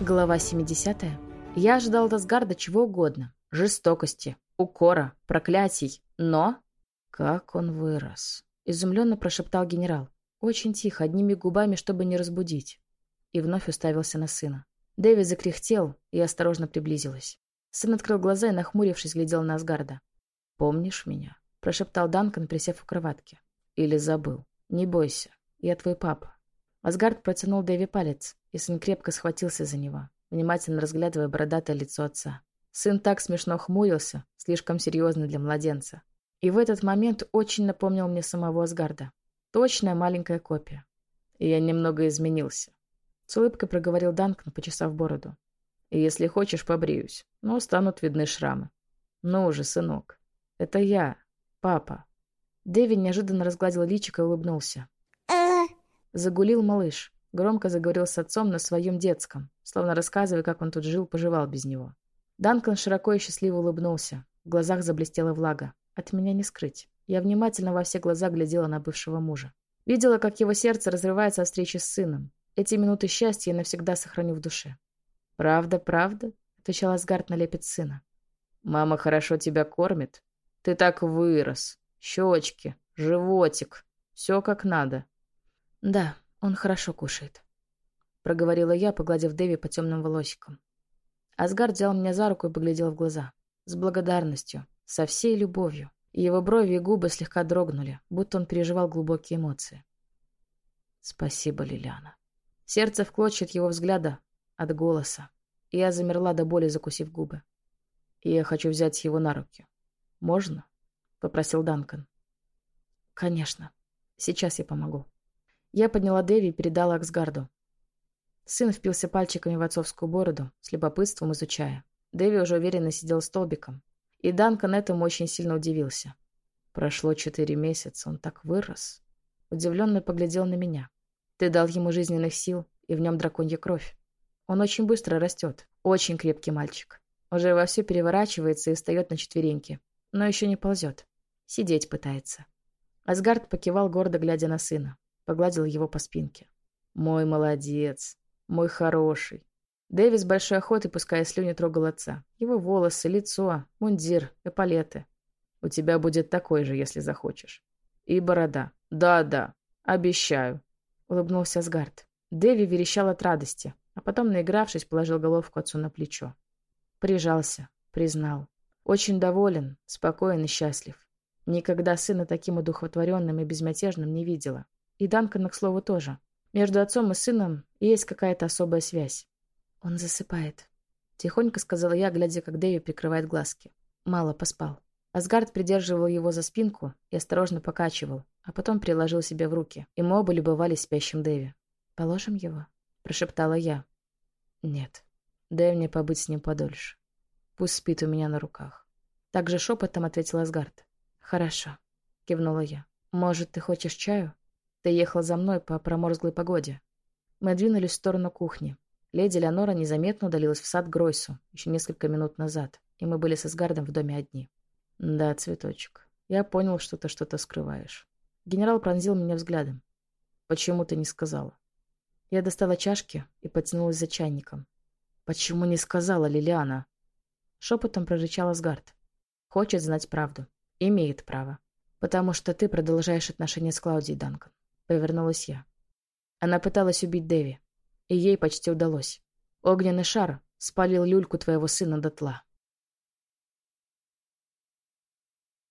Глава 70. Я ожидал от Асгарда чего угодно. Жестокости, укора, проклятий. Но... Как он вырос. Изумленно прошептал генерал. Очень тихо, одними губами, чтобы не разбудить. И вновь уставился на сына. Дэви закряхтел и осторожно приблизилась. Сын открыл глаза и, нахмурившись, глядел на Асгарда. «Помнишь меня?» – прошептал Данкан, присев у кроватки. «Или забыл? Не бойся, я твой папа». Асгард протянул Дэви палец, и сын крепко схватился за него, внимательно разглядывая бородатое лицо отца. Сын так смешно хмурился, слишком серьезно для младенца. И в этот момент очень напомнил мне самого Асгарда. Точная маленькая копия. И я немного изменился. С улыбкой проговорил Данкан, почесав бороду. И если хочешь, побреюсь, но станут видны шрамы. Ну уже, сынок. Это я, папа. Дэви неожиданно разгладил личико и улыбнулся. Загулил малыш. Громко заговорил с отцом на своем детском, словно рассказывая, как он тут жил-поживал без него. Данкан широко и счастливо улыбнулся. В глазах заблестела влага. От меня не скрыть. Я внимательно во все глаза глядела на бывшего мужа. Видела, как его сердце разрывается от встречи с сыном. Эти минуты счастья я навсегда сохраню в душе. «Правда, правда?» — отвечал Асгард на лепет сына. «Мама хорошо тебя кормит. Ты так вырос. Щечки, животик. Все как надо». «Да, он хорошо кушает», — проговорила я, погладив Дэви по темным волосикам. Асгард взял меня за руку и поглядел в глаза. С благодарностью, со всей любовью. Его брови и губы слегка дрогнули, будто он переживал глубокие эмоции. «Спасибо, Лилиана». Сердце в клочья от его взгляда, от голоса. И я замерла до боли, закусив губы. И я хочу взять его на руки. «Можно?» — попросил Данкан. «Конечно. Сейчас я помогу». Я подняла Дэви и передала Аксгарду. Сын впился пальчиками в отцовскую бороду, с любопытством изучая. Дэви уже уверенно сидел столбиком. И Данкан этому очень сильно удивился. Прошло четыре месяца, он так вырос. Удивленно поглядел на меня. Ты дал ему жизненных сил, и в нем драконья кровь. Он очень быстро растет. Очень крепкий мальчик. Уже вовсю переворачивается и встает на четвереньки. Но еще не ползет. Сидеть пытается. Асгард покивал, гордо глядя на сына. Погладил его по спинке. «Мой молодец. Мой хороший». Дэвис большой охотой, пуская слюни, трогал отца. Его волосы, лицо, мундир, эполеты. «У тебя будет такой же, если захочешь. И борода. Да-да. Обещаю. — улыбнулся Асгард. Дэви верещал от радости, а потом, наигравшись, положил головку отцу на плечо. Прижался, признал. Очень доволен, спокоен и счастлив. Никогда сына таким удухотворенным и безмятежным не видела. И Данкана, к слову, тоже. Между отцом и сыном есть какая-то особая связь. «Он засыпает», — тихонько сказала я, глядя, как Дэви прикрывает глазки. Мало поспал. Асгард придерживал его за спинку и осторожно покачивал, а потом приложил себе в руки, и мы оба любовались спящим Дэви. «Положим его?» – прошептала я. «Нет. Дай мне побыть с ним подольше. Пусть спит у меня на руках». Так же шепотом ответил Асгард. «Хорошо», – кивнула я. «Может, ты хочешь чаю? Ты ехал за мной по проморзглой погоде». Мы двинулись в сторону кухни. Леди Леонора незаметно удалилась в сад Гройсу еще несколько минут назад, и мы были с Асгардом в доме одни. «Да, цветочек, я понял, что ты что-то скрываешь. Генерал пронзил меня взглядом. «Почему ты не сказала?» Я достала чашки и потянулась за чайником. «Почему не сказала Лилиана?» Шепотом прорычал Асгард. «Хочет знать правду. Имеет право. Потому что ты продолжаешь отношения с Клаудией, Данкан». Повернулась я. Она пыталась убить Дэви. И ей почти удалось. Огненный шар спалил люльку твоего сына дотла.